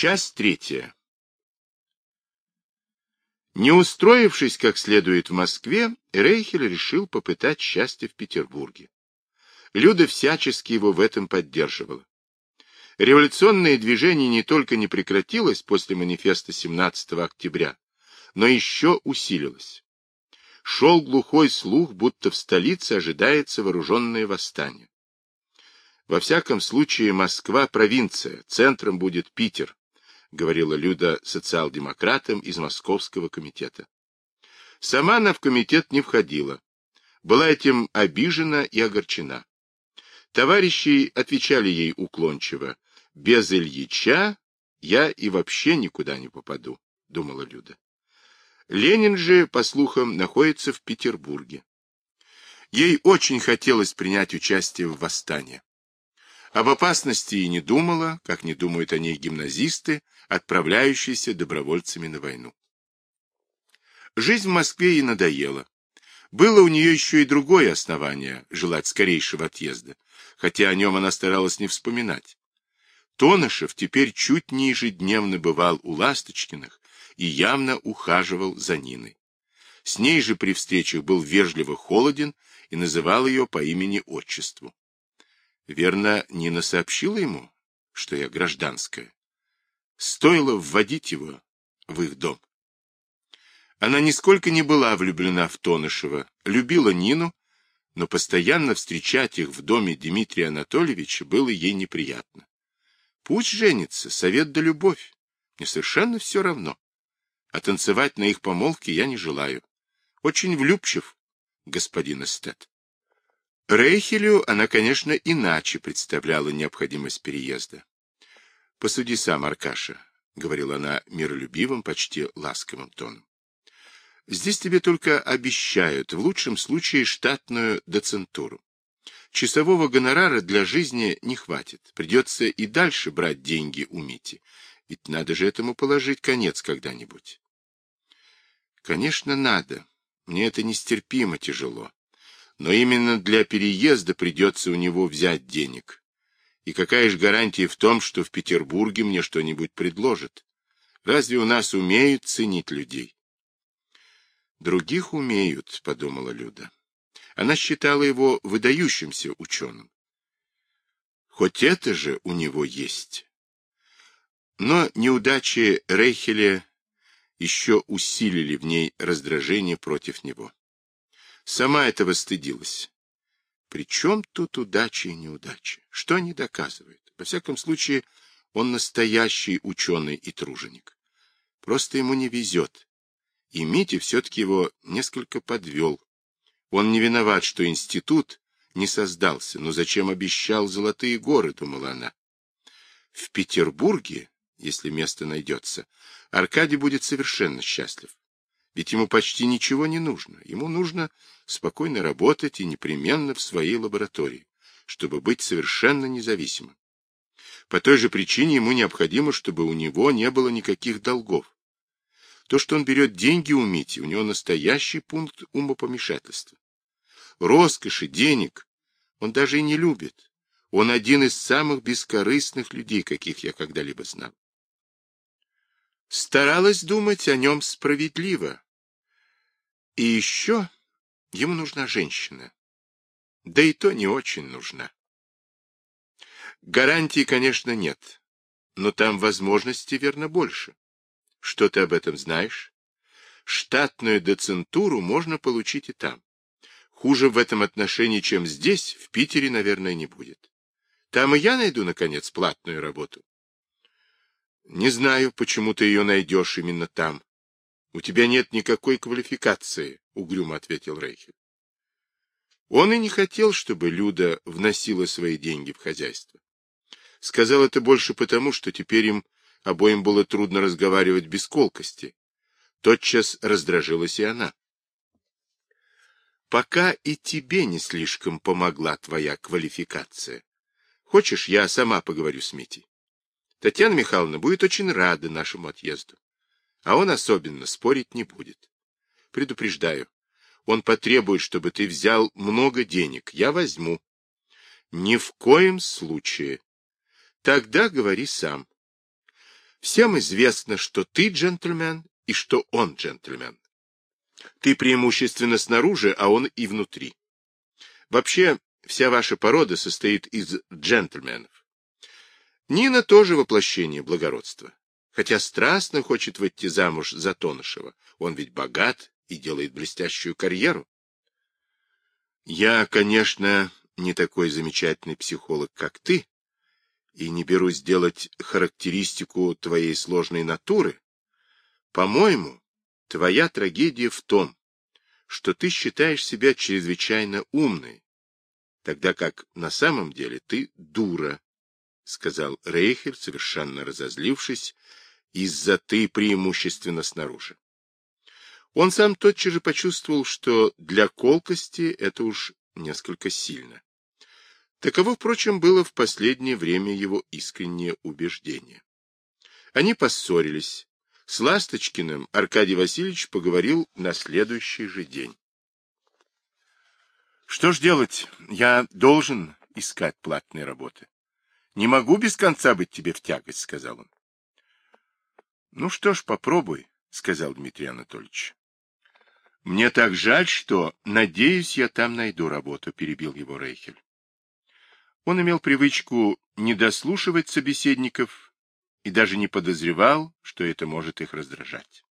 Часть третья. Не устроившись как следует в Москве, Рейхель решил попытать счастье в Петербурге. Люда всячески его в этом поддерживала. Революционное движение не только не прекратилось после манифеста 17 октября, но еще усилилось. Шел глухой слух, будто в столице ожидается вооруженное восстание. Во всяком случае, Москва – провинция, центром будет Питер, говорила Люда социал-демократам из Московского комитета. Сама она в комитет не входила, была этим обижена и огорчена. Товарищи отвечали ей уклончиво, без Ильича я и вообще никуда не попаду, думала Люда. Ленин же, по слухам, находится в Петербурге. Ей очень хотелось принять участие в восстании. Об опасности и не думала, как не думают о ней гимназисты, отправляющиеся добровольцами на войну. Жизнь в Москве ей надоела. Было у нее еще и другое основание желать скорейшего отъезда, хотя о нем она старалась не вспоминать. Тонышев теперь чуть не ежедневно бывал у Ласточкиных и явно ухаживал за Ниной. С ней же при встречах был вежливо холоден и называл ее по имени-отчеству. Верно, Нина сообщила ему, что я гражданская. Стоило вводить его в их дом. Она нисколько не была влюблена в Тонышева, любила Нину, но постоянно встречать их в доме Дмитрия Анатольевича было ей неприятно. Пусть женится, совет да любовь. Мне совершенно все равно. А танцевать на их помолвке я не желаю. Очень влюбчив, господин эстет. Рейхелю она, конечно, иначе представляла необходимость переезда. — Посуди сам, Аркаша, — говорила она миролюбивым, почти ласковым тоном. — Здесь тебе только обещают, в лучшем случае, штатную доцентуру. Часового гонорара для жизни не хватит. Придется и дальше брать деньги у Мити. Ведь надо же этому положить конец когда-нибудь. Конечно, надо. Мне это нестерпимо тяжело. Но именно для переезда придется у него взять денег. И какая же гарантия в том, что в Петербурге мне что-нибудь предложат? Разве у нас умеют ценить людей? Других умеют, подумала Люда. Она считала его выдающимся ученым. Хоть это же у него есть. Но неудачи Рейхеля еще усилили в ней раздражение против него. Сама этого стыдилась. Причем тут удача и неудача? Что они доказывают? Во всяком случае, он настоящий ученый и труженик. Просто ему не везет. И Митя все-таки его несколько подвел. Он не виноват, что институт не создался, но зачем обещал золотые горы, думала она. В Петербурге, если место найдется, Аркадий будет совершенно счастлив. Ведь ему почти ничего не нужно. Ему нужно спокойно работать и непременно в своей лаборатории, чтобы быть совершенно независимым. По той же причине ему необходимо, чтобы у него не было никаких долгов. То, что он берет деньги у Мити, у него настоящий пункт умопомешательства. Роскоши, денег он даже и не любит. Он один из самых бескорыстных людей, каких я когда-либо знал. Старалась думать о нем справедливо. И еще ему нужна женщина. Да и то не очень нужна. Гарантии, конечно, нет, но там возможности, верно, больше. Что ты об этом знаешь? Штатную доцентуру можно получить и там. Хуже в этом отношении, чем здесь, в Питере, наверное, не будет. Там и я найду, наконец, платную работу. Не знаю, почему ты ее найдешь именно там. У тебя нет никакой квалификации, угрюмо ответил Рейхель. Он и не хотел, чтобы Люда вносила свои деньги в хозяйство. Сказал это больше потому, что теперь им обоим было трудно разговаривать без колкости. Тотчас раздражилась и она. Пока и тебе не слишком помогла твоя квалификация. Хочешь, я сама поговорю с Митей? Татьяна Михайловна будет очень рада нашему отъезду. А он особенно спорить не будет. Предупреждаю, он потребует, чтобы ты взял много денег. Я возьму. Ни в коем случае. Тогда говори сам. Всем известно, что ты джентльмен и что он джентльмен. Ты преимущественно снаружи, а он и внутри. Вообще, вся ваша порода состоит из джентльменов. Нина тоже воплощение благородства, хотя страстно хочет выйти замуж за Тонышева. Он ведь богат и делает блестящую карьеру. Я, конечно, не такой замечательный психолог, как ты, и не берусь делать характеристику твоей сложной натуры. По-моему, твоя трагедия в том, что ты считаешь себя чрезвычайно умной, тогда как на самом деле ты дура, — сказал Рейхер, совершенно разозлившись, из-за ты преимущественно снаружи. Он сам тотчас же почувствовал, что для колкости это уж несколько сильно. Таково, впрочем, было в последнее время его искреннее убеждение. Они поссорились. С Ласточкиным Аркадий Васильевич поговорил на следующий же день. Что ж делать? Я должен искать платные работы. Не могу без конца быть тебе в тягость, сказал он. Ну что ж, попробуй, сказал Дмитрий Анатольевич. Мне так жаль, что, надеюсь, я там найду работу, перебил его Рейхель. Он имел привычку не дослушивать собеседников и даже не подозревал, что это может их раздражать.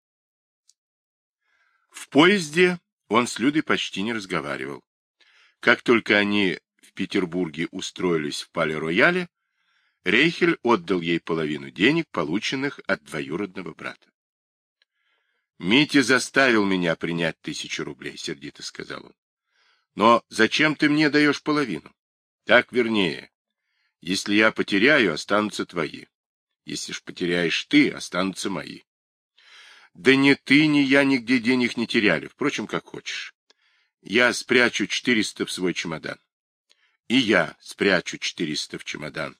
В поезде он с Людой почти не разговаривал. Как только они в Петербурге устроились в Пале-Рояле, Рейхель отдал ей половину денег, полученных от двоюродного брата. Митя заставил меня принять тысячу рублей, — сердито сказал он. Но зачем ты мне даешь половину? Так вернее. Если я потеряю, останутся твои. Если ж потеряешь ты, останутся мои. Да ни ты, ни я нигде денег не теряли. Впрочем, как хочешь. Я спрячу четыреста в свой чемодан. И я спрячу четыреста в чемодан.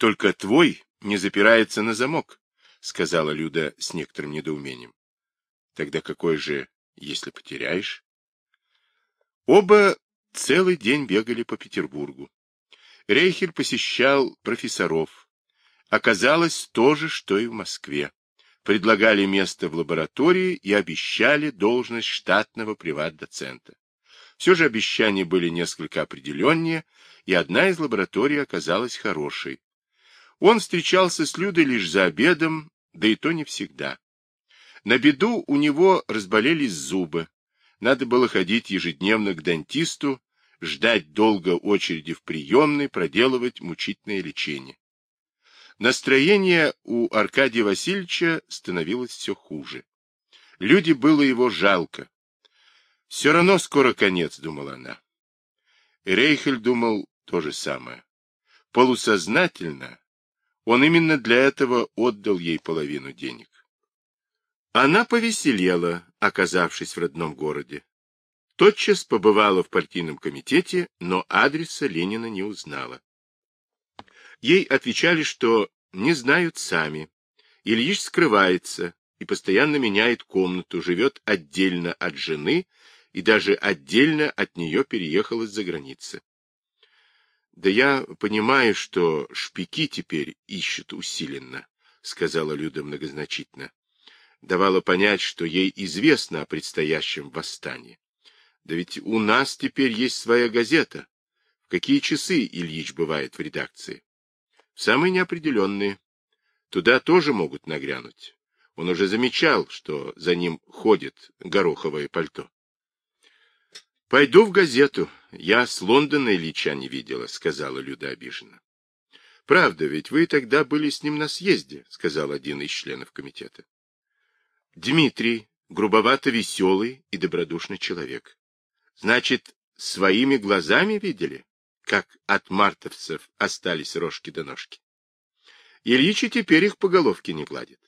Только твой не запирается на замок. — сказала Люда с некоторым недоумением. — Тогда какой же, если потеряешь? Оба целый день бегали по Петербургу. Рейхель посещал профессоров. Оказалось то же, что и в Москве. Предлагали место в лаборатории и обещали должность штатного приват-доцента. Все же обещания были несколько определеннее, и одна из лабораторий оказалась хорошей. Он встречался с Людой лишь за обедом, да и то не всегда. На беду у него разболелись зубы. Надо было ходить ежедневно к дантисту, ждать долго очереди в приемной, проделывать мучительное лечение. Настроение у Аркадия Васильевича становилось все хуже. Люди было его жалко. Все равно скоро конец, думала она. Рейхель думал то же самое. Полусознательно он именно для этого отдал ей половину денег. Она повеселела, оказавшись в родном городе. Тотчас побывала в партийном комитете, но адреса Ленина не узнала. Ей отвечали, что не знают сами. Ильич скрывается и постоянно меняет комнату, живет отдельно от жены и даже отдельно от нее переехал из-за границы. Да я понимаю, что шпики теперь ищут усиленно, сказала Люда многозначительно. Давала понять, что ей известно о предстоящем восстании. Да ведь у нас теперь есть своя газета. В какие часы Ильич бывает в редакции? Самые неопределенные. Туда тоже могут нагрянуть. Он уже замечал, что за ним ходит гороховое пальто. — Пойду в газету. Я с Лондона Ильича не видела, — сказала Люда обиженно. — Правда, ведь вы тогда были с ним на съезде, — сказал один из членов комитета. Дмитрий, грубовато веселый и добродушный человек. Значит, своими глазами видели, как от мартовцев остались рожки до ножки? Ильич и теперь их по головке не гладит.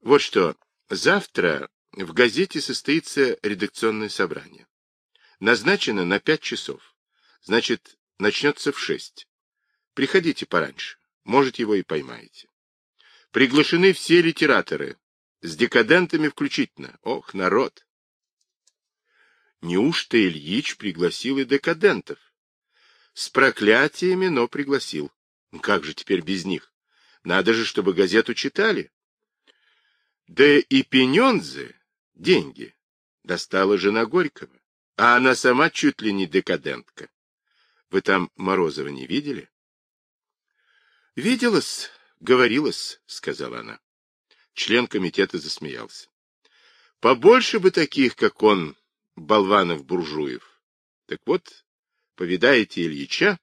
Вот что, завтра в газете состоится редакционное собрание. Назначено на пять часов. Значит, начнется в шесть. Приходите пораньше. Может, его и поймаете. Приглашены все литераторы. С декадентами включительно. Ох, народ! Неужто Ильич пригласил и декадентов? С проклятиями, но пригласил. Как же теперь без них? Надо же, чтобы газету читали. Да и пенензы, деньги, достала жена Горького, а она сама чуть ли не декадентка. Вы там Морозова не видели? Виделась, говорилась, сказала она. Член комитета засмеялся. Побольше бы таких, как он, болванов-буржуев. Так вот, повидаете Ильича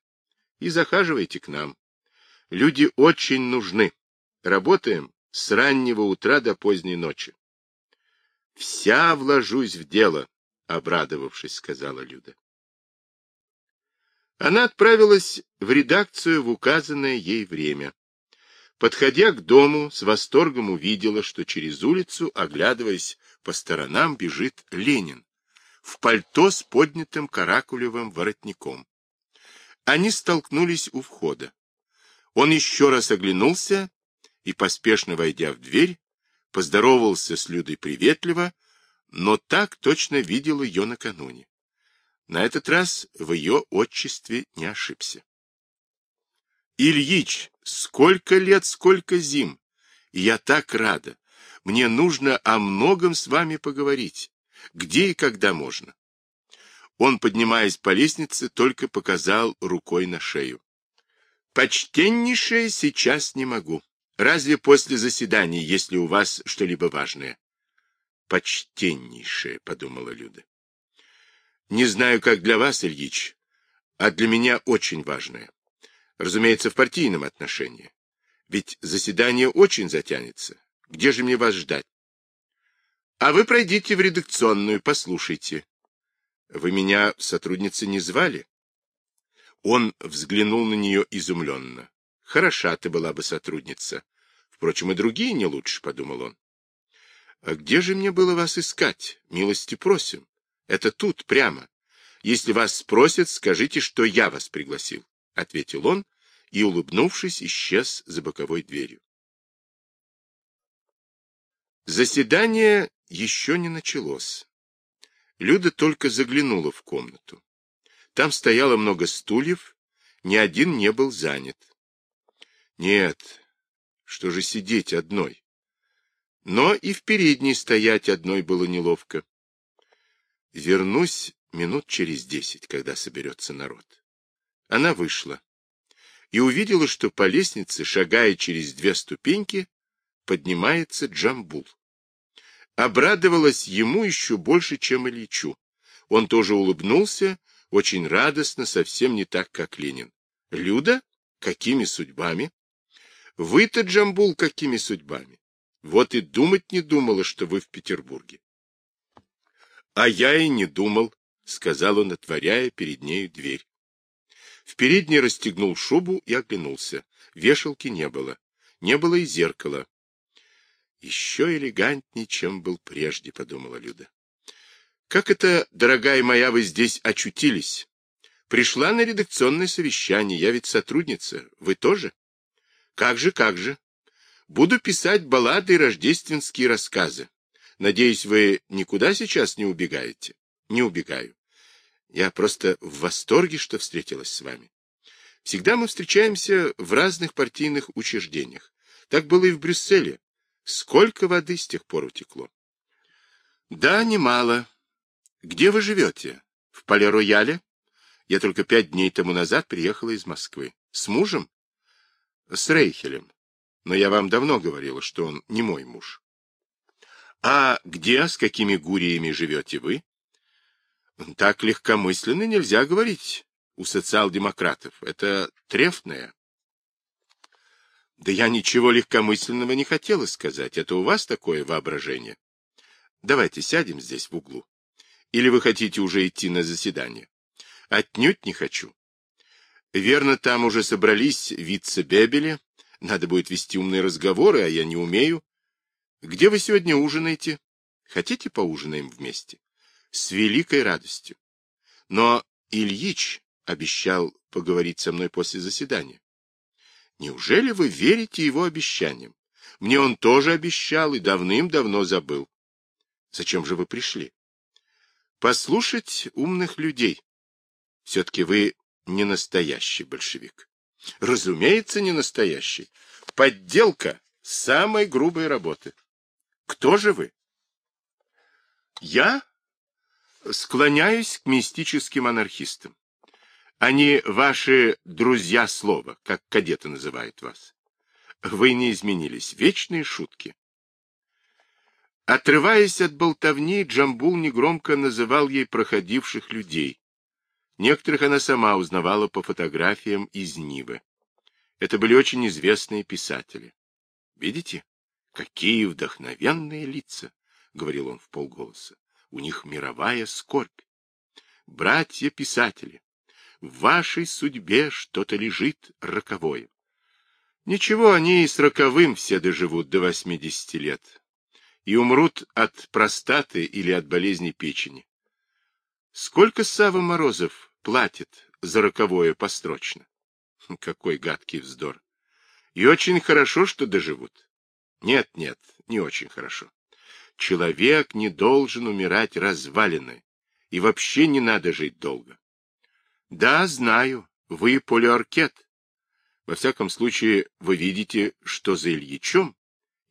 и захаживайте к нам. Люди очень нужны. Работаем с раннего утра до поздней ночи. Вся вложусь в дело, обрадовавшись, сказала Люда. Она отправилась в редакцию в указанное ей время. Подходя к дому, с восторгом увидела, что через улицу, оглядываясь по сторонам, бежит Ленин в пальто с поднятым каракулевым воротником. Они столкнулись у входа. Он еще раз оглянулся и, поспешно войдя в дверь, поздоровался с Людой приветливо, но так точно видел ее накануне. На этот раз в ее отчестве не ошибся. Ильич, сколько лет, сколько зим, я так рада. Мне нужно о многом с вами поговорить. Где и когда можно? Он, поднимаясь по лестнице, только показал рукой на шею. Почтеннейшее сейчас не могу. Разве после заседания, если у вас что-либо важное? Почтеннейшее, подумала Люда. Не знаю, как для вас, Ильич, а для меня очень важное. Разумеется, в партийном отношении. Ведь заседание очень затянется. Где же мне вас ждать? А вы пройдите в редакционную, послушайте. Вы меня, сотрудницы, не звали? Он взглянул на нее изумленно. Хороша ты была бы сотрудница. Впрочем, и другие не лучше, подумал он. А где же мне было вас искать? Милости просим. Это тут, прямо. Если вас спросят, скажите, что я вас пригласил, ответил он и, улыбнувшись, исчез за боковой дверью. Заседание еще не началось. Люда только заглянула в комнату. Там стояло много стульев, ни один не был занят. Нет, что же сидеть одной? Но и в передней стоять одной было неловко. Вернусь минут через десять, когда соберется народ. Она вышла и увидела, что по лестнице, шагая через две ступеньки, поднимается Джамбул. Обрадовалась ему еще больше, чем Ильичу. Он тоже улыбнулся очень радостно, совсем не так, как Ленин. Люда? Какими судьбами? Вы-то, Джамбул, какими судьбами? Вот и думать не думала, что вы в Петербурге. А я и не думал, сказал он, отворяя перед нею дверь. В передней расстегнул шубу и оглянулся. Вешалки не было. Не было и зеркала. Еще элегантнее, чем был прежде, подумала Люда. Как это, дорогая моя, вы здесь очутились? Пришла на редакционное совещание, я ведь сотрудница. Вы тоже? Как же, как же. Буду писать баллады и рождественские рассказы. Надеюсь, вы никуда сейчас не убегаете? Не убегаю. Я просто в восторге, что встретилась с вами. Всегда мы встречаемся в разных партийных учреждениях. Так было и в Брюсселе. Сколько воды с тех пор утекло? Да, немало. Где вы живете? В Пале-Рояле? Я только пять дней тому назад приехала из Москвы. С мужем? С Рейхелем. Но я вам давно говорила, что он не мой муж. А где, с какими гуриями живете вы? Так легкомысленно нельзя говорить у социал-демократов. Это трефное. Да я ничего легкомысленного не хотела сказать. Это у вас такое воображение. Давайте сядем здесь в углу. Или вы хотите уже идти на заседание? Отнюдь не хочу. Верно, там уже собрались вице-бебели. Надо будет вести умные разговоры, а я не умею. Где вы сегодня ужинаете? Хотите поужинаем вместе? С великой радостью. Но Ильич обещал поговорить со мной после заседания. Неужели вы верите его обещаниям? Мне он тоже обещал и давным-давно забыл. Зачем же вы пришли? послушать умных людей. Все-таки вы не настоящий большевик. Разумеется, не настоящий. подделка самой грубой работы. Кто же вы? Я склоняюсь к мистическим анархистам. Они ваши друзья слова, как кадеты называют вас. Вы не изменились. Вечные шутки. Отрываясь от болтовни, Джамбул негромко называл ей проходивших людей. Некоторых она сама узнавала по фотографиям из Нивы. Это были очень известные писатели. Видите, какие вдохновенные лица, — говорил он в полголоса. У них мировая скорбь. Братья-писатели, в вашей судьбе что-то лежит роковое. Ничего, они и с роковым все доживут до восьмидесяти лет и умрут от простаты или от болезни печени. Сколько Сава Морозов платит за роковое построчно? Какой гадкий вздор. И очень хорошо, что доживут. Нет, нет, не очень хорошо. Человек не должен умирать развалиной, и вообще не надо жить долго. Да, знаю, вы полиоркет. Во всяком случае, вы видите, что за Ильичом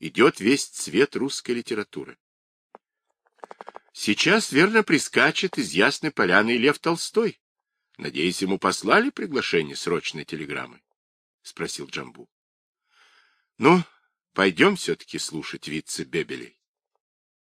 идет весь цвет русской литературы. Сейчас, верно, прискачет из Ясной Поляны Лев Толстой. Надеюсь, ему послали приглашение срочной телеграммы? — спросил Джамбу. — Ну, пойдем все-таки слушать вице-бебелей.